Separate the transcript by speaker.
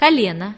Speaker 1: колено.